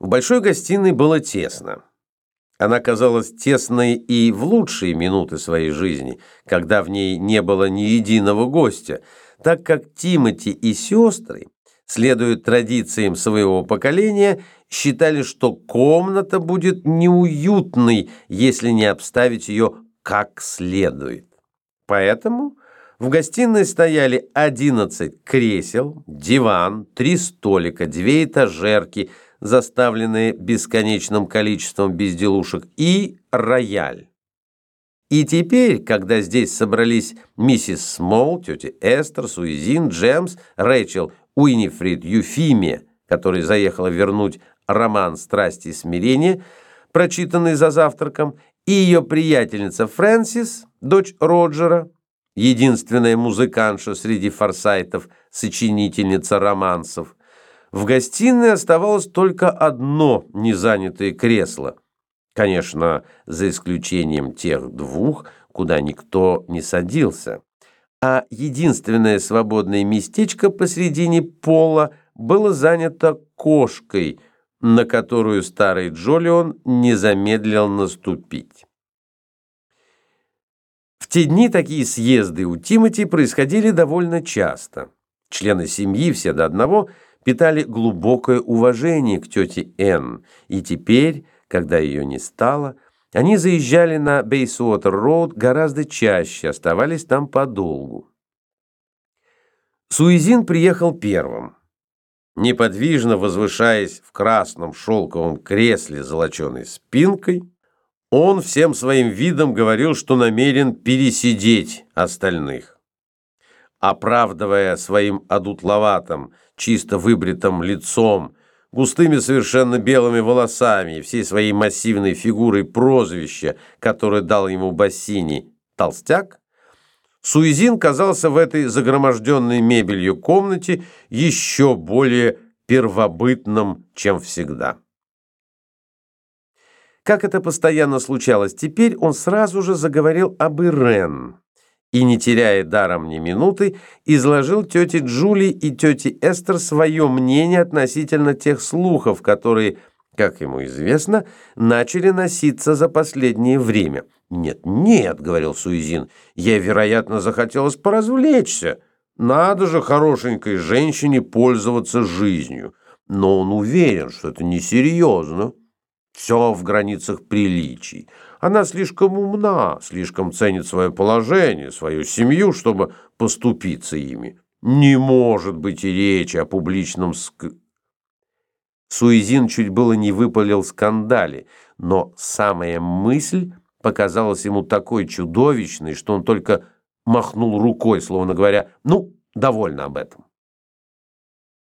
В большой гостиной было тесно. Она казалась тесной и в лучшие минуты своей жизни, когда в ней не было ни единого гостя, так как Тимати и сестры, следуя традициям своего поколения, считали, что комната будет неуютной, если не обставить ее как следует. Поэтому в гостиной стояли 11 кресел, диван, три столика, две этажерки – заставленные бесконечным количеством безделушек, и рояль. И теперь, когда здесь собрались миссис Смол, тетя Эстер, Суизин, Джемс, Рэйчел, Уинифрид, Юфимия, которая заехала вернуть роман «Страсти и смирение», прочитанный за завтраком, и ее приятельница Фрэнсис, дочь Роджера, единственная музыкантша среди форсайтов, сочинительница романсов, в гостиной оставалось только одно незанятое кресло. Конечно, за исключением тех двух, куда никто не садился. А единственное свободное местечко посредине пола было занято кошкой, на которую старый Джолион не замедлил наступить. В те дни такие съезды у Тимати происходили довольно часто. Члены семьи все до одного – питали глубокое уважение к тете Н, и теперь, когда ее не стало, они заезжали на Бейсуотер-роуд гораздо чаще, оставались там подолгу. Суизин приехал первым. Неподвижно возвышаясь в красном шелковом кресле с золоченой спинкой, он всем своим видом говорил, что намерен пересидеть остальных. Оправдывая своим одутловатым, чисто выбритым лицом, густыми совершенно белыми волосами и всей своей массивной фигурой прозвище, которое дал ему Бассини «Толстяк», Суизин казался в этой загроможденной мебелью комнате еще более первобытным, чем всегда. Как это постоянно случалось теперь, он сразу же заговорил об Ирен и, не теряя даром ни минуты, изложил тете Джули и тете Эстер свое мнение относительно тех слухов, которые, как ему известно, начали носиться за последнее время. «Нет, нет», — говорил Суизин, — «ей, вероятно, захотелось поразвлечься. Надо же хорошенькой женщине пользоваться жизнью. Но он уверен, что это несерьезно». Все в границах приличий. Она слишком умна, слишком ценит свое положение, свою семью, чтобы поступиться ими. Не может быть и речи о публичном ск... Суизин чуть было не выпалил скандале, но самая мысль показалась ему такой чудовищной, что он только махнул рукой, словно говоря, «Ну, довольно об этом».